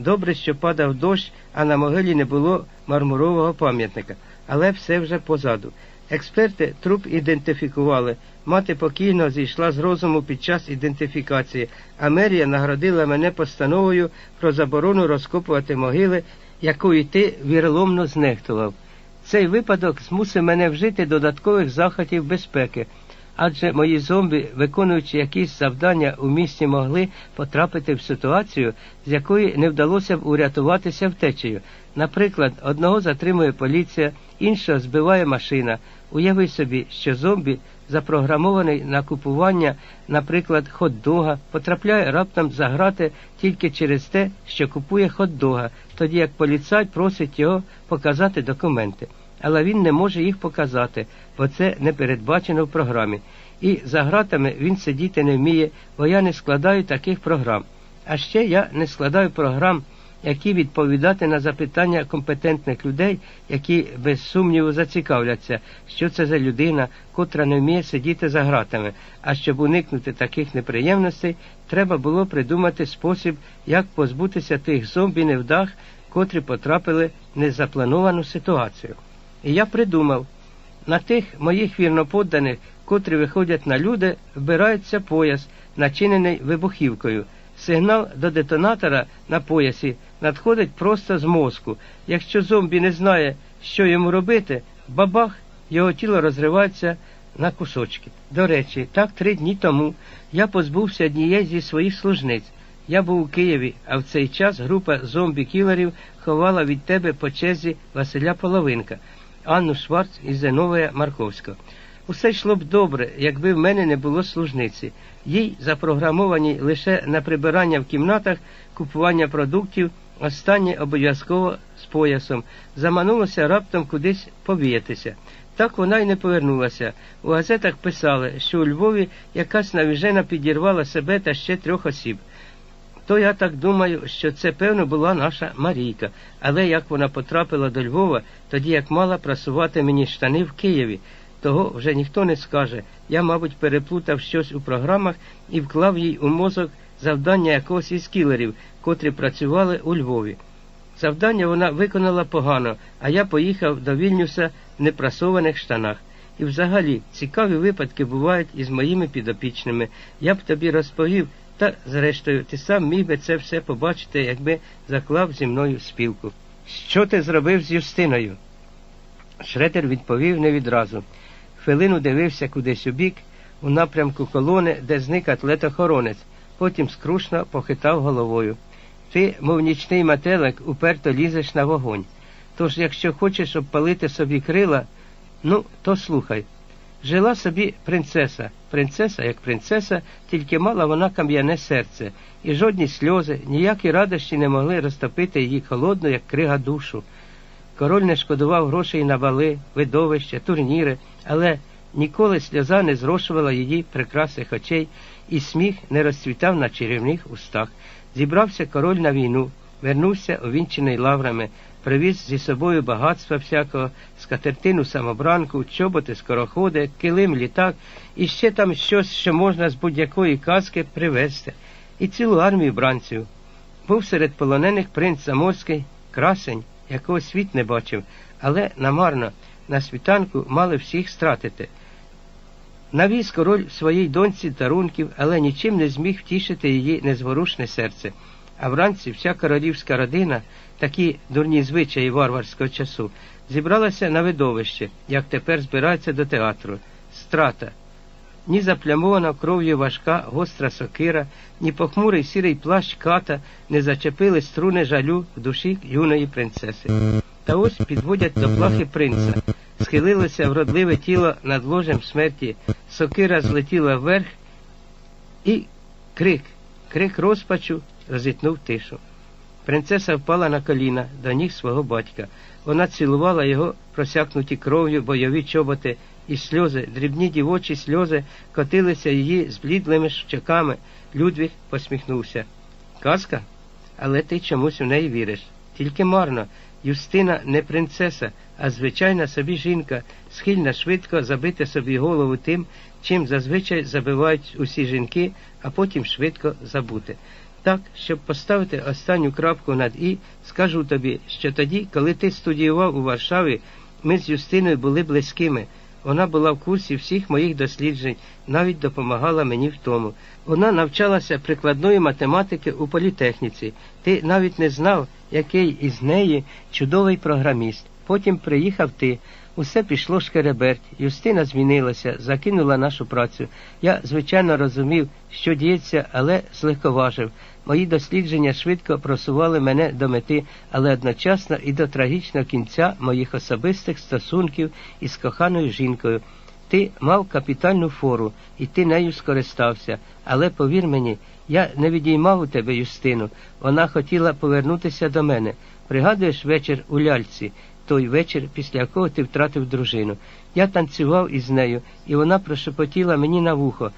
Добре, що падав дощ, а на могилі не було мармурового пам'ятника, але все вже позаду. Експерти труп ідентифікували. Мати покійно зійшла з розуму під час ідентифікації, а мерія наградила мене постановою про заборону розкопувати могили, якою ти віроломно знехтував. Цей випадок змусив мене вжити додаткових заходів безпеки, адже мої зомбі, виконуючи якісь завдання у місті, могли потрапити в ситуацію, з якої не вдалося б урятуватися втечею. Наприклад, одного затримує поліція, іншого збиває машина. Уяви собі, що зомбі, запрограмований на купування, наприклад, хот-дога, потрапляє раптом за грати тільки через те, що купує хот-дога, тоді як поліцай просить його показати документи. Але він не може їх показати, бо це не передбачено в програмі. І за гратами він сидіти не вміє, бо я не складаю таких програм. А ще я не складаю програм які відповідати на запитання компетентних людей, які без сумніву зацікавляться, що це за людина, котра не вміє сидіти за гратами. А щоб уникнути таких неприємностей, треба було придумати спосіб, як позбутися тих зомбі невдах, котрі потрапили в незаплановану ситуацію. І я придумав на тих моїх вірноподданих, котрі виходять на люди, вбирається пояс, начинений вибухівкою. Сигнал до детонатора на поясі надходить просто з мозку. Якщо зомбі не знає, що йому робити, бабах, його тіло розривається на кусочки. До речі, так три дні тому я позбувся однієї зі своїх служниць. Я був у Києві, а в цей час група зомбі-кілерів ховала від тебе по черзі Василя Половинка, Анну Шварц і Зеновия Марковського. Усе йшло б добре, якби в мене не було служниці. Їй запрограмовані лише на прибирання в кімнатах, купування продуктів, останнє обов'язково з поясом, заманулося раптом кудись повіятися. Так вона й не повернулася. У газетах писали, що у Львові якась навіжена підірвала себе та ще трьох осіб. То я так думаю, що це, певно, була наша Марійка, але як вона потрапила до Львова, тоді як мала прасувати мені штани в Києві. Того вже ніхто не скаже. Я, мабуть, переплутав щось у програмах і вклав їй у мозок завдання якогось із кілерів, котрі працювали у Львові. Завдання вона виконала погано, а я поїхав до Вільнюса в непрасованих штанах. І взагалі цікаві випадки бувають із моїми підопічними. Я б тобі розповів, та, зрештою, ти сам міг би це все побачити, якби заклав зі мною спілку. Що ти зробив з Юстиною? Шретер відповів не відразу. Хвилину дивився кудись у бік, у напрямку колони, де зник атлет-охоронець, потім скрушно похитав головою. Ти, мов нічний метелик, уперто лізеш на вогонь. Тож, якщо хочеш обпалити собі крила, ну, то слухай. Жила собі принцеса, принцеса як принцеса, тільки мала вона кам'яне серце, і жодні сльози, ніякі радощі не могли розтопити її холодну, як крига душу. Король не шкодував грошей на бали, видовища, турніри, але ніколи сльоза не зрошувала її прекрасних очей, і сміх не розцвітав на чарівних устах. Зібрався король на війну, вернувся овінчений лаврами, привіз зі собою багатства всякого, скатертину самобранку, чоботи, скороходи, килим, літак, і ще там щось, що можна з будь-якої казки привезти, і цілу армію бранців. Був серед полонених принц Заморський, красень якого світ не бачив, але намарно на світанку мали всіх стратити. Навіз король своїй доньці дарунків, але нічим не зміг втішити її незворушне серце. А вранці вся королівська родина, такі дурні звичаї варварського часу, зібралася на видовище, як тепер збирається до театру. Страта. Ні заплямована кров'ю важка, гостра сокира, ні похмурий сірий плащ ката не зачепили струни жалю в душі юної принцеси. Та ось підводять до плахи принца. Схилилося вродливе тіло над ложем смерті, сокира злетіла вверх, і крик, крик розпачу розітнув тишу. Принцеса впала на коліна до ніг свого батька. Вона цілувала його, просякнуті кров'ю бойові чоботи і сльози, дрібні дівочі сльози котилися її з блідлими щоками. Людвіг посміхнувся. Казка? Але ти чомусь у неї віриш. Тільки марно. Юстина не принцеса, а звичайна собі жінка, схильна швидко забити собі голову тим, чим зазвичай забивають усі жінки, а потім швидко забути. Так, щоб поставити останню крапку над І, скажу тобі, що тоді, коли ти студіював у Варшаві, ми з Юстиною були близькими. Вона була в курсі всіх моїх досліджень, навіть допомагала мені в тому. Вона навчалася прикладної математики у політехніці. Ти навіть не знав, який із неї чудовий програміст. Потім приїхав ти. Усе пішло шкереберть, Юстина змінилася, закинула нашу працю. Я, звичайно, розумів, що діється, але злегковажив. Мої дослідження швидко просували мене до мети, але одночасно і до трагічного кінця моїх особистих стосунків із коханою жінкою. Ти мав капітальну фору, і ти нею скористався. Але повір мені, я не відіймав у тебе Юстину. Вона хотіла повернутися до мене. Пригадуєш вечір у ляльці, той вечір, після якого ти втратив дружину. Я танцював із нею, і вона прошепотіла мені на вухо.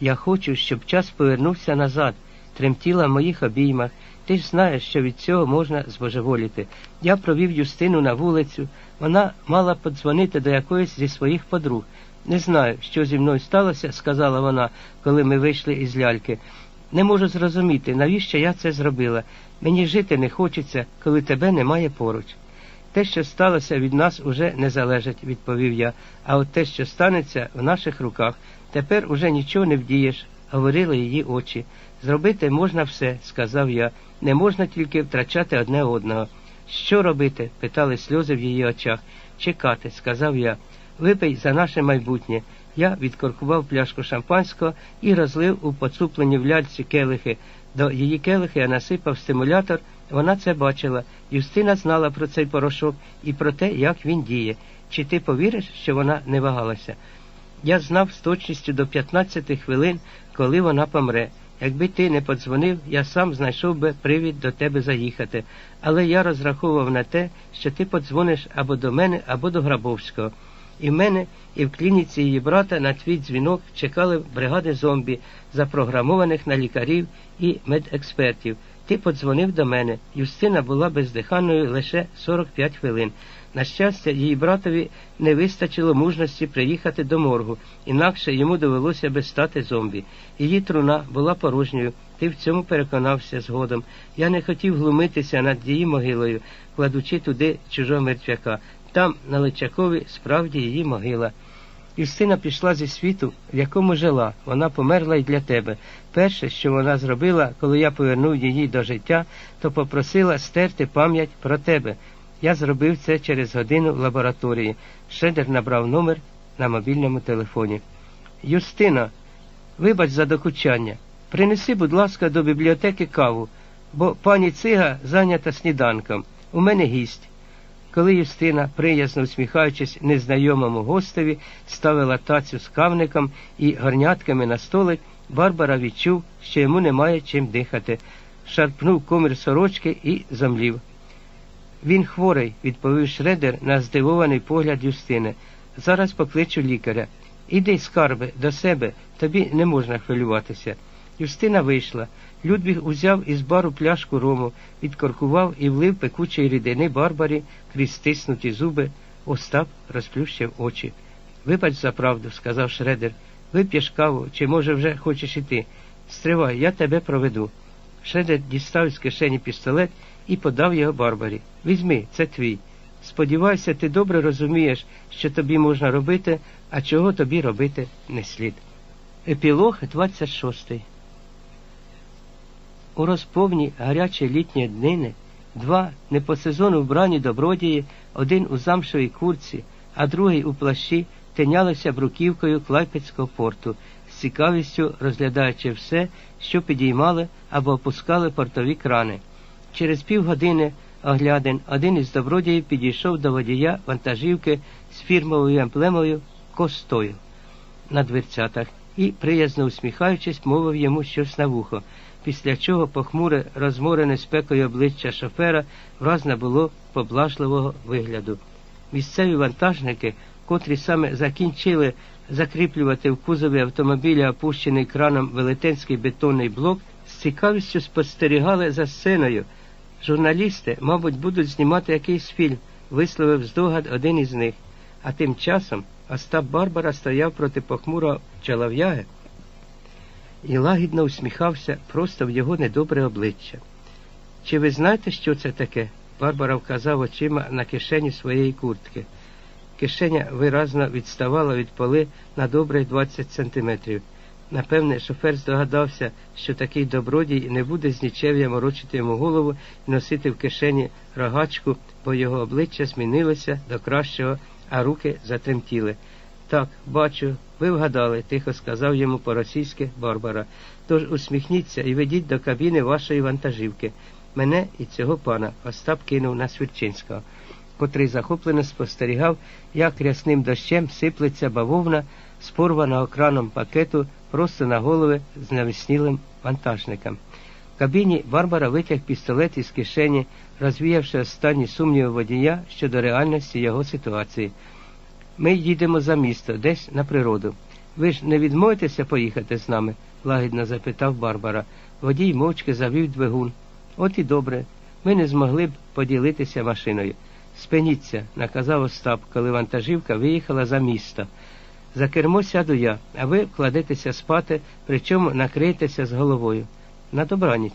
Я хочу, щоб час повернувся назад, тремтіла в моїх обіймах. Ти ж знаєш, що від цього можна збожеволіти. Я провів Юстину на вулицю. Вона мала подзвонити до якоїсь зі своїх подруг. Не знаю, що зі мною сталося, сказала вона, коли ми вийшли із ляльки. Не можу зрозуміти, навіщо я це зробила. Мені жити не хочеться, коли тебе немає поруч. Те, що сталося від нас, уже не залежить, відповів я, а от те, що станеться в наших руках, тепер уже нічого не вдієш, говорили її очі. Зробити можна все, сказав я, не можна тільки втрачати одне одного. Що робити? питали сльози в її очах. Чекати, сказав я. Випий за наше майбутнє. Я відкоркував пляшку шампанського і розлив у поцуплені в ляльці келихи. До її келихи я насипав стимулятор, вона це бачила. Юстина знала про цей порошок і про те, як він діє. Чи ти повіриш, що вона не вагалася? Я знав з точністю до 15 хвилин, коли вона помре. Якби ти не подзвонив, я сам знайшов би привід до тебе заїхати, але я розраховував на те, що ти подзвониш або до мене, або до Грабовського. І в мене, і в клініці її брата на твій дзвінок чекали бригади зомбі, запрограмованих на лікарів і медекспертів. Ти подзвонив до мене. Юстина була бездиханною лише 45 хвилин. На щастя, її братові не вистачило мужності приїхати до моргу, інакше йому довелося би стати зомбі. Її труна була порожньою. Ти в цьому переконався згодом. Я не хотів глумитися над її могилою, кладучи туди чужого мертвяка. Там, на Личакові, справді її могила. Юстина пішла зі світу, в якому жила. Вона померла й для тебе. Перше, що вона зробила, коли я повернув її до життя, то попросила стерти пам'ять про тебе. Я зробив це через годину в лабораторії. Шедер набрав номер на мобільному телефоні. Юстина, вибач за докучання. Принеси, будь ласка, до бібліотеки каву, бо пані цига зайнята сніданком. У мене гість. Коли Юстина, приязно усміхаючись незнайомому гостеві, ставила тацю з кавником і горнятками на столик, Барбара відчув, що йому немає чим дихати, шарпнув комір сорочки і замлів. Він хворий, відповів Шредер на здивований погляд Юстини. Зараз покличу лікаря. Іди, скарби, до себе, тобі не можна хвилюватися. Юстина вийшла. Людвіг узяв із бару пляшку рому, відкоркував і влив пекучої рідини Барбарі крізь стиснуті зуби. Остап розплющив очі. Вибач за правду, сказав Шредер. Вип'єш каву, чи, може, вже хочеш іти. Стривай, я тебе проведу. Шредер дістав з кишені пістолет і подав його Барбарі. Візьми, це твій. Сподівайся, ти добре розумієш, що тобі можна робити, а чого тобі робити не слід. Епілог 26 у розповні гарячі літні днини два не по сезону вбрані добродії, один у замшовій курці, а другий у плащі тинялися бруківкою Клайпецького порту, з цікавістю розглядаючи все, що підіймали або опускали портові крани. Через півгодини оглядин один із добродіїв підійшов до водія вантажівки з фірмовою емблемою Костою на дверцятах і, приязно усміхаючись, мовив йому щось на вухо після чого похмуре, розморене спекою обличчя шофера враз набуло поблажливого вигляду. Місцеві вантажники, котрі саме закінчили закріплювати в кузові автомобіля, опущений краном велетенський бетонний блок, з цікавістю спостерігали за сценою. Журналісти, мабуть, будуть знімати якийсь фільм, висловив здогад один із них. А тим часом Остап Барбара стояв проти похмурого чолов'яги і лагідно усміхався просто в його недобре обличчя. Чи ви знаєте, що це таке? Барбара вказав очима на кишені своєї куртки. Кишеня виразно відставала від поли на добрих 20 сантиметрів. Напевне, шофер здогадався, що такий добродій не буде з нічев'я морочити йому голову і носити в кишені рогачку, бо його обличчя змінилося до кращого, а руки затремтіли. Так, бачу, ви вгадали, тихо сказав йому по-російськи Барбара. Тож усміхніться і ведіть до кабіни вашої вантажівки. Мене і цього пана Остап кинув на Свірчинського, котрий захоплено спостерігав, як рясним дощем сиплеться бавовна з порваного краном пакету просто на голови з навіснілим вантажником. В кабіні Барбара витяг пістолет із кишені, розвіявши останні сумніви водія щодо реальності його ситуації. Ми їдемо за місто, десь на природу. Ви ж не відмовитеся поїхати з нами? лагідно запитав Барбара. Водій мовчки завів двигун. От і добре. Ми не змогли б поділитися машиною. Спиніться, наказав Остап, коли вантажівка виїхала за місто. За кермо сяду я, а ви вкладетеся спати, причому накриєтеся з головою. На добраніч.